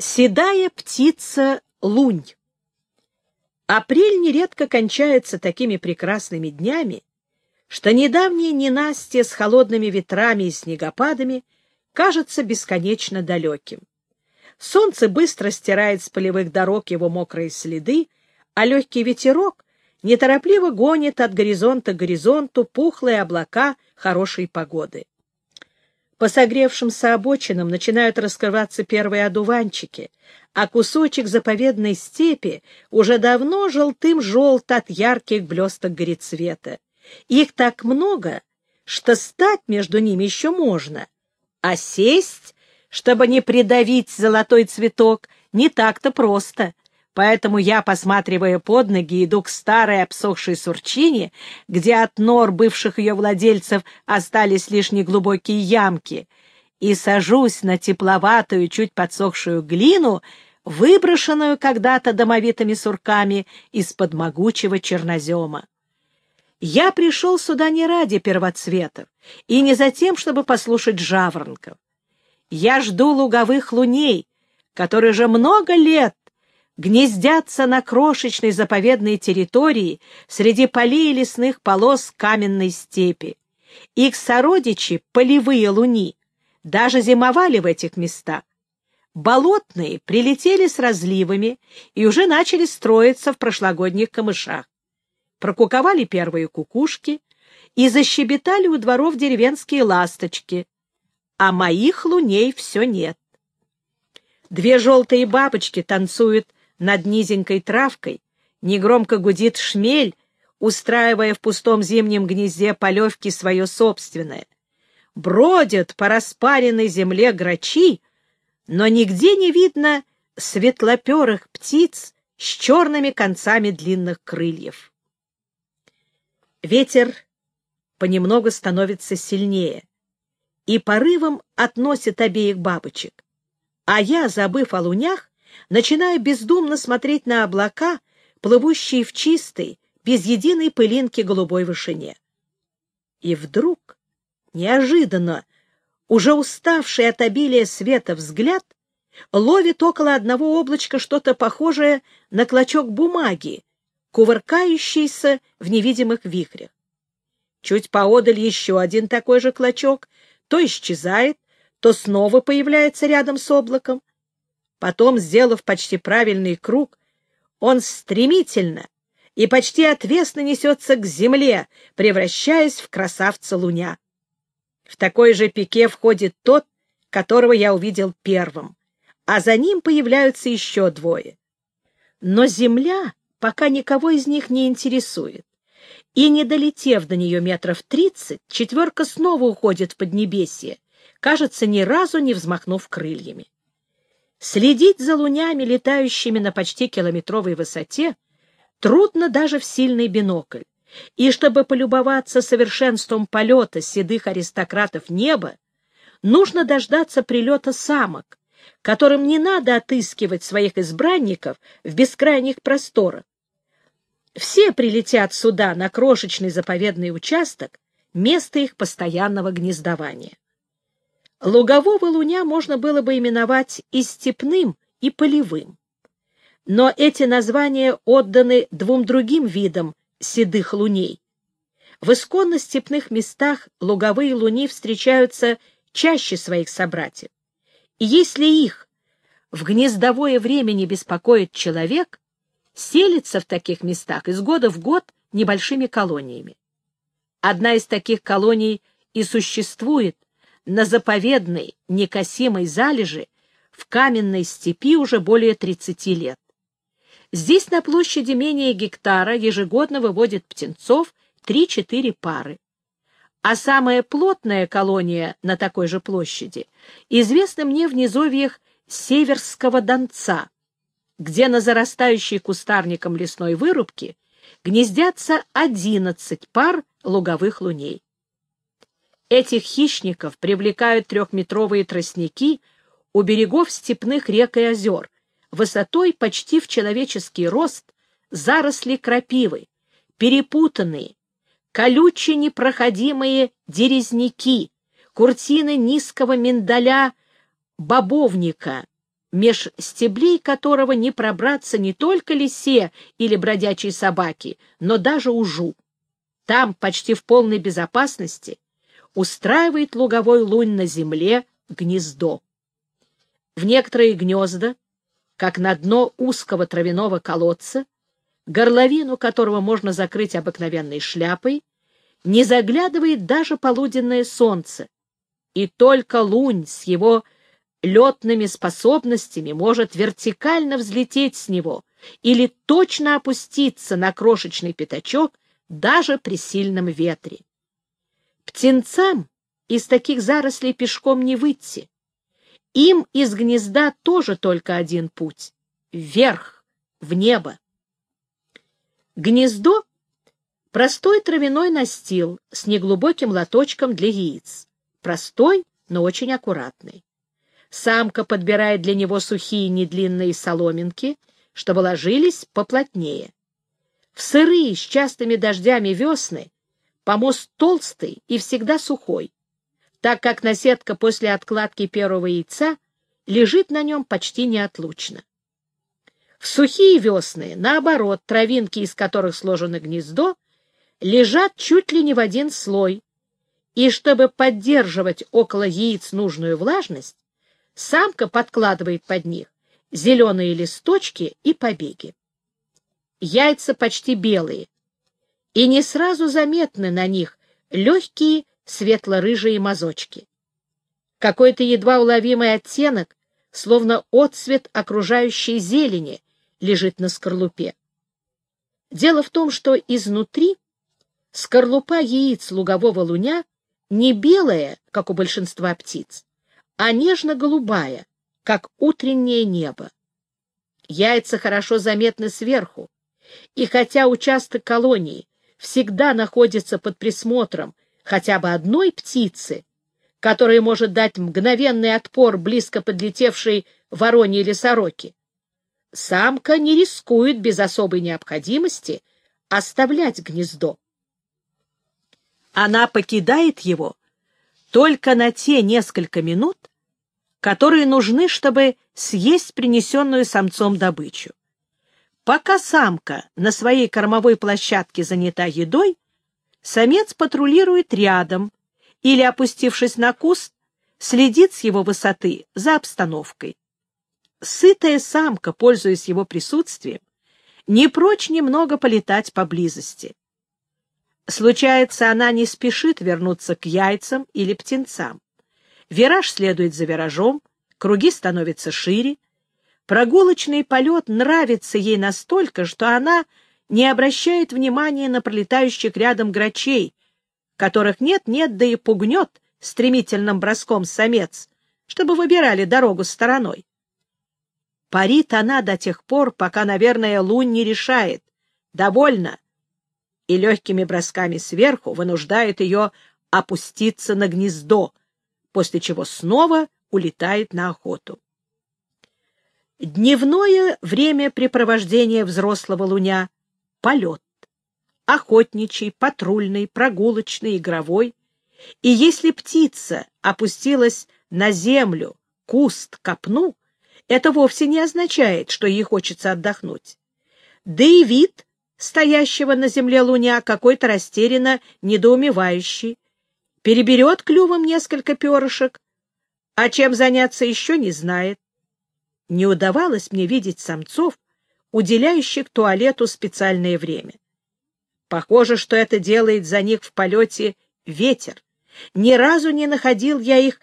Седая птица лунь. Апрель нередко кончается такими прекрасными днями, что недавнее ненастье с холодными ветрами и снегопадами кажется бесконечно далеким. Солнце быстро стирает с полевых дорог его мокрые следы, а легкий ветерок неторопливо гонит от горизонта к горизонту пухлые облака хорошей погоды. По согревшимся обочинам начинают раскрываться первые одуванчики, а кусочек заповедной степи уже давно желтым желт от ярких блесток горецвета. Их так много, что стать между ними еще можно, а сесть, чтобы не придавить золотой цветок, не так-то просто — Поэтому я, посматривая под ноги, иду к старой обсохшей сурчине, где от нор бывших ее владельцев остались лишь неглубокие ямки, и сажусь на тепловатую, чуть подсохшую глину, выброшенную когда-то домовитыми сурками из-под могучего чернозема. Я пришел сюда не ради первоцветов и не за тем, чтобы послушать жаворонков. Я жду луговых луней, которые же много лет гнездятся на крошечной заповедной территории среди полей и лесных полос каменной степи. Их сородичи, полевые луни, даже зимовали в этих местах. Болотные прилетели с разливами и уже начали строиться в прошлогодних камышах. Прокуковали первые кукушки и защебетали у дворов деревенские ласточки, а моих луней все нет. Две желтые бабочки танцуют над низенькой травкой, негромко гудит шмель, устраивая в пустом зимнем гнезде полевки свое собственное. Бродят по распаренной земле грачи, но нигде не видно светлоперых птиц с черными концами длинных крыльев. Ветер понемногу становится сильнее и порывом относит обеих бабочек, а я, забыв о лунях, начинаю бездумно смотреть на облака, плывущие в чистой, без единой пылинки голубой вышине. И вдруг, неожиданно, уже уставший от обилия света взгляд ловит около одного облачка что-то похожее на клочок бумаги, кувыркающийся в невидимых вихрях. Чуть поодаль еще один такой же клочок то исчезает, то снова появляется рядом с облаком, Потом, сделав почти правильный круг, он стремительно и почти отвесно несется к земле, превращаясь в красавца луня. В такой же пике входит тот, которого я увидел первым, а за ним появляются еще двое. Но земля пока никого из них не интересует, и, не долетев до нее метров тридцать, четверка снова уходит в Поднебесье, кажется, ни разу не взмахнув крыльями. Следить за лунями, летающими на почти километровой высоте, трудно даже в сильный бинокль. И чтобы полюбоваться совершенством полета седых аристократов неба, нужно дождаться прилета самок, которым не надо отыскивать своих избранников в бескрайних просторах. Все прилетят сюда, на крошечный заповедный участок, место их постоянного гнездования. Лугового луня можно было бы именовать и степным, и полевым. Но эти названия отданы двум другим видам седых луней. В исконно степных местах луговые луни встречаются чаще своих собратьев. И если их в гнездовое время не беспокоит человек, селится в таких местах из года в год небольшими колониями. Одна из таких колоний и существует на заповедной некосимой залежи в каменной степи уже более 30 лет. Здесь на площади менее гектара ежегодно выводят птенцов 3-4 пары. А самая плотная колония на такой же площади известна мне в низовьях Северского Донца, где на зарастающей кустарником лесной вырубке гнездятся 11 пар луговых луней. Этих хищников привлекают трехметровые тростники у берегов степных рек и озер, высотой почти в человеческий рост, заросли крапивы, перепутанные, колючие непроходимые дерезняки, куртины низкого миндаля бобовника, меж стеблей которого не пробраться не только лисе или бродячей собаке, но даже ужу. Там, почти в полной безопасности, устраивает луговой лунь на земле гнездо. В некоторые гнезда, как на дно узкого травяного колодца, горловину которого можно закрыть обыкновенной шляпой, не заглядывает даже полуденное солнце, и только лунь с его летными способностями может вертикально взлететь с него или точно опуститься на крошечный пятачок даже при сильном ветре. Птенцам из таких зарослей пешком не выйти. Им из гнезда тоже только один путь — вверх, в небо. Гнездо — простой травяной настил с неглубоким лоточком для яиц. Простой, но очень аккуратный. Самка подбирает для него сухие недлинные соломинки, чтобы ложились поплотнее. В сырые с частыми дождями весны помост толстый и всегда сухой, так как наседка после откладки первого яйца лежит на нем почти неотлучно. В сухие весны, наоборот, травинки, из которых сложено гнездо, лежат чуть ли не в один слой, и чтобы поддерживать около яиц нужную влажность, Самка подкладывает под них зеленые листочки и побеги. Яйца почти белые, и не сразу заметны на них легкие светло-рыжие мазочки. Какой-то едва уловимый оттенок, словно отцвет окружающей зелени, лежит на скорлупе. Дело в том, что изнутри скорлупа яиц лугового луня не белая, как у большинства птиц, а нежно-голубая, как утреннее небо. Яйца хорошо заметны сверху, и хотя участок колонии всегда находится под присмотром хотя бы одной птицы, которая может дать мгновенный отпор близко подлетевшей вороне или сороке, самка не рискует без особой необходимости оставлять гнездо. Она покидает его только на те несколько минут, которые нужны, чтобы съесть принесенную самцом добычу. Пока самка на своей кормовой площадке занята едой, самец патрулирует рядом или, опустившись на куст, следит с его высоты за обстановкой. Сытая самка, пользуясь его присутствием, не прочь немного полетать поблизости. Случается, она не спешит вернуться к яйцам или птенцам. Вираж следует за виражом, круги становятся шире. Прогулочный полет нравится ей настолько, что она не обращает внимания на пролетающих рядом грачей, которых нет-нет, да и пугнет стремительным броском самец, чтобы выбирали дорогу стороной. Парит она до тех пор, пока, наверное, лунь не решает. Довольно и легкими бросками сверху вынуждает ее опуститься на гнездо, после чего снова улетает на охоту. Дневное времяпрепровождение взрослого луня — полет. Охотничий, патрульный, прогулочный, игровой. И если птица опустилась на землю, куст, копну, это вовсе не означает, что ей хочется отдохнуть. Да и вид стоящего на земле луня, какой-то растерянно недоумевающий, переберет клювом несколько перышек, а чем заняться еще не знает. Не удавалось мне видеть самцов, уделяющих туалету специальное время. Похоже, что это делает за них в полете ветер. Ни разу не находил я их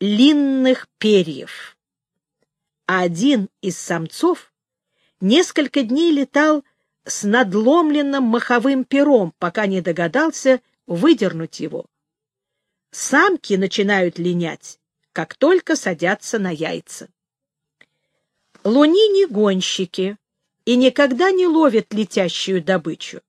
линных перьев. А один из самцов несколько дней летал с надломленным маховым пером, пока не догадался выдернуть его. Самки начинают линять, как только садятся на яйца. Луни не гонщики и никогда не ловят летящую добычу.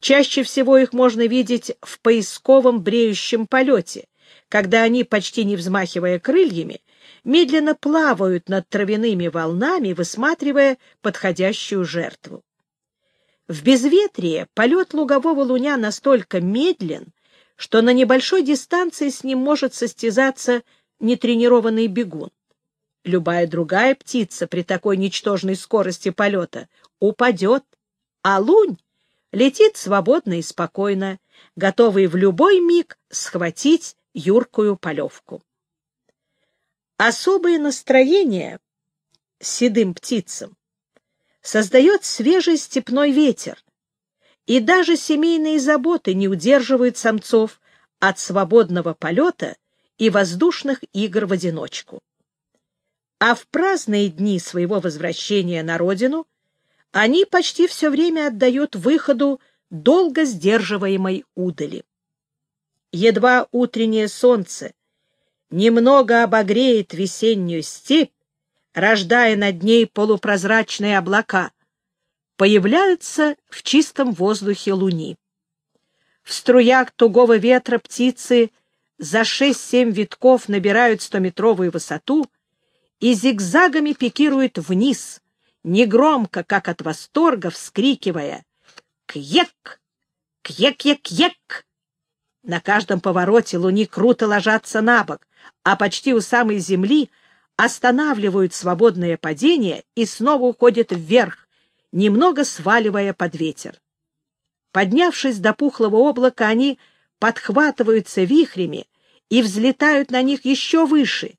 Чаще всего их можно видеть в поисковом бреющем полете, когда они, почти не взмахивая крыльями, медленно плавают над травяными волнами, высматривая подходящую жертву. В безветрие полет лугового луня настолько медлен, что на небольшой дистанции с ним может состязаться нетренированный бегун. Любая другая птица при такой ничтожной скорости полета упадет, а лунь летит свободно и спокойно, готовый в любой миг схватить юркую полевку. Особое настроение седым птицам создает свежий степной ветер, и даже семейные заботы не удерживают самцов от свободного полета и воздушных игр в одиночку. А в праздные дни своего возвращения на родину они почти все время отдают выходу долго сдерживаемой удали. Едва утреннее солнце немного обогреет весеннюю степь, рождая над ней полупрозрачные облака, появляются в чистом воздухе луни. В струях тугого ветра птицы за шесть-семь витков набирают стометровую высоту и зигзагами пикируют вниз, негромко, как от восторга, вскрикивая «Кьек! Кьек-кьек-кьек!». На каждом повороте луни круто ложатся на бок, а почти у самой земли останавливают свободное падение и снова уходят вверх, немного сваливая под ветер. Поднявшись до пухлого облака, они подхватываются вихрями и взлетают на них еще выше,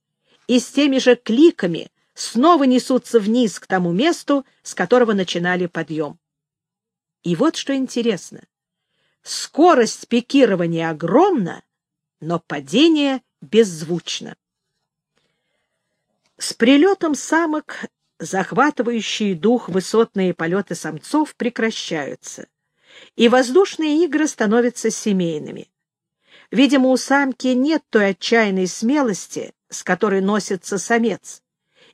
и с теми же кликами снова несутся вниз к тому месту, с которого начинали подъем. И вот что интересно. Скорость пикирования огромна, но падение беззвучно. С прилетом самок захватывающие дух высотные полеты самцов прекращаются, и воздушные игры становятся семейными. Видимо, у самки нет той отчаянной смелости, с которой носится самец,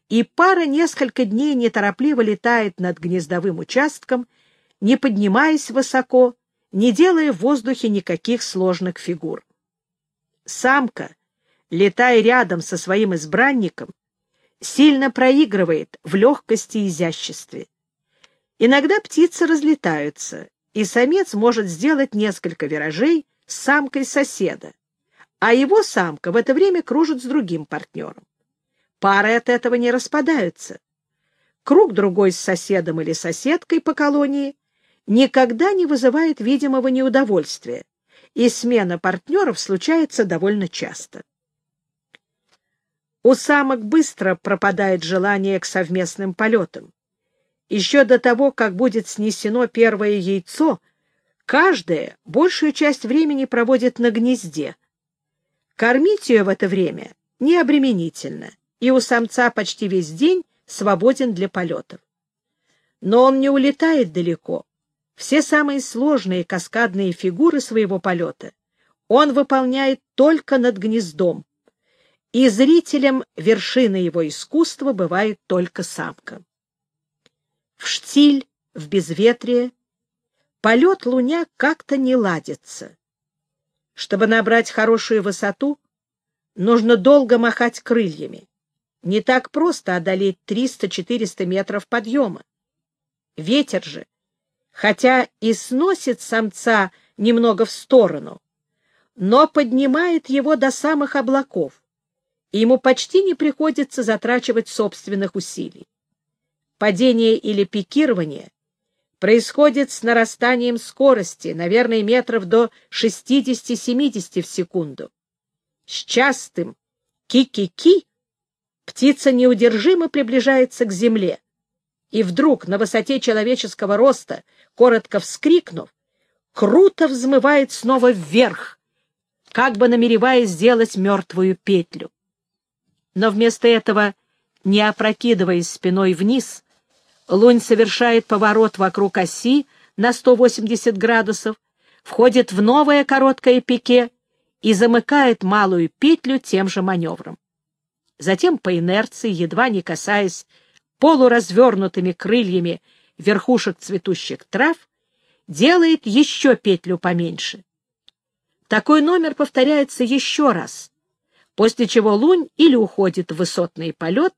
и пара несколько дней неторопливо летает над гнездовым участком, не поднимаясь высоко, не делая в воздухе никаких сложных фигур. Самка, летая рядом со своим избранником, сильно проигрывает в легкости и изяществе. Иногда птицы разлетаются, и самец может сделать несколько виражей с самкой соседа, а его самка в это время кружит с другим партнером. Пары от этого не распадаются. Круг другой с соседом или соседкой по колонии никогда не вызывает видимого неудовольствия, и смена партнеров случается довольно часто. У самок быстро пропадает желание к совместным полетам. Еще до того, как будет снесено первое яйцо, каждая большую часть времени проводит на гнезде. Кормить ее в это время необременительно, и у самца почти весь день свободен для полетов. Но он не улетает далеко. Все самые сложные каскадные фигуры своего полета он выполняет только над гнездом, и зрителем вершины его искусства бывает только самка. В штиль, в безветрие, полет луня как-то не ладится. Чтобы набрать хорошую высоту, нужно долго махать крыльями. Не так просто одолеть 300-400 метров подъема. Ветер же, хотя и сносит самца немного в сторону, но поднимает его до самых облаков и ему почти не приходится затрачивать собственных усилий. Падение или пикирование происходит с нарастанием скорости, наверное, метров до 60-70 в секунду. С частым ки-ки-ки птица неудержимо приближается к земле, и вдруг на высоте человеческого роста, коротко вскрикнув, круто взмывает снова вверх, как бы намереваясь сделать мертвую петлю но вместо этого, не опрокидываясь спиной вниз, лунь совершает поворот вокруг оси на 180 градусов, входит в новое короткое пике и замыкает малую петлю тем же маневром. Затем по инерции, едва не касаясь полуразвернутыми крыльями верхушек цветущих трав, делает еще петлю поменьше. Такой номер повторяется еще раз, после чего лунь или уходит в высотный полет,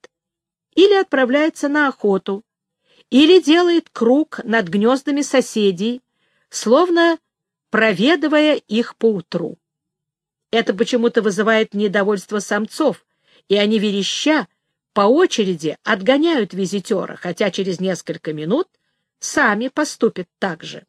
или отправляется на охоту, или делает круг над гнездами соседей, словно проведывая их поутру. Это почему-то вызывает недовольство самцов, и они вереща по очереди отгоняют визитера, хотя через несколько минут сами поступят так же.